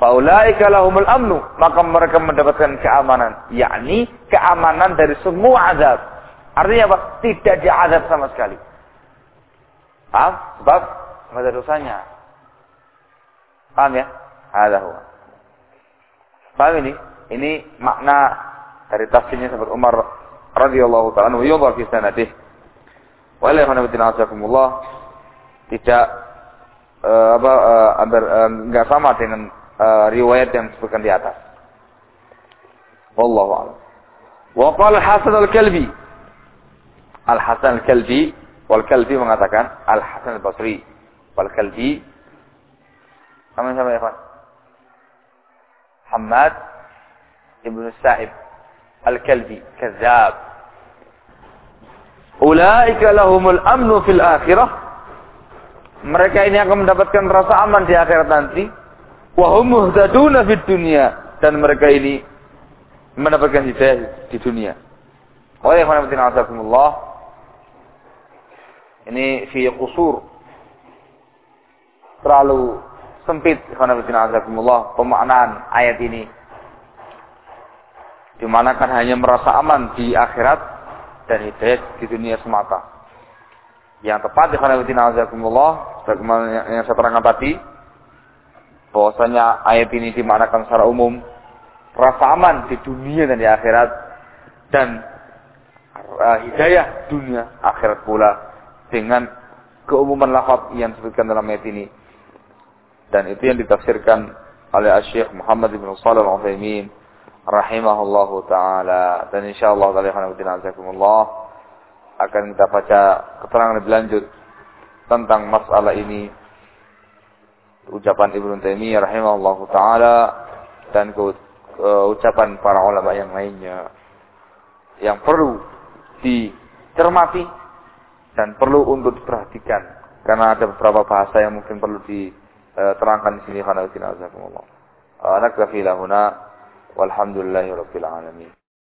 Faulaika lahumul amnu maka mereka mendapatkan keamanan. Yakni keamanan dari semua azab. Artinya apa? Tidak diazab sama sekali Paham? Sebab ada dosanya. Paham ya? Ada huwa. Paham ini? Ini makna dari tafsirnya sahabat Umar radhiyallahu taala anhu yudha fi sanadih. Wa la yakhunu tidak uh, apa uh, uh, enggak sama dengan uh, riwayat yang disebutkan di atas. Wallahu a'lam. Wa qala Hasan al-Kalbi Al-Hasan al-Kalbi Wal Kalbi mengatakan Al Hasan Al Basri. Wal Kalbi sama sama ya Pak. Hamad Ibn Sa'ib Al Kalbi Kazab. Ulaika lahumul amnu fil akhirah. Mereka ini akan mendapatkan rasa aman di akhirat nanti. Wahum muhtaduna fid dunya dan mereka ini mendapatkan hidayah di dunia. Wa ya Allah ini fi qusur terlalu sempit pemaknaan ayat ini. Di mana kan hanya merasa aman di akhirat dan hidayah di dunia semata. Yang tepat sebagaimana yang saya terangkan tadi bahwasanya ayat ini dimaknakan secara umum rasa aman di dunia dan di akhirat dan uh, hidayah dunia akhirat pula dengan keumuman lafaz yang disebutkan dalam ayat ini. Dan itu yang ditafsirkan oleh Syekh Muhammad bin Shalih Al-Utsaimin rahimahullahu taala. Dan insyaallah Allah akan kita baca keterangan lebih lanjut tentang masalah ini. Ucapan Ibnu Taimiyah rahimahullahu taala dan ke, ucapan para ulama yang lainnya. Yang perlu dicermati dan perlu untuk diperhatikan karena ada beberapa bahasa yang mungkin perlu diterangkan di sini karena kita azakumullah. Anak lahuna walhamdulillahi rabbil alamin.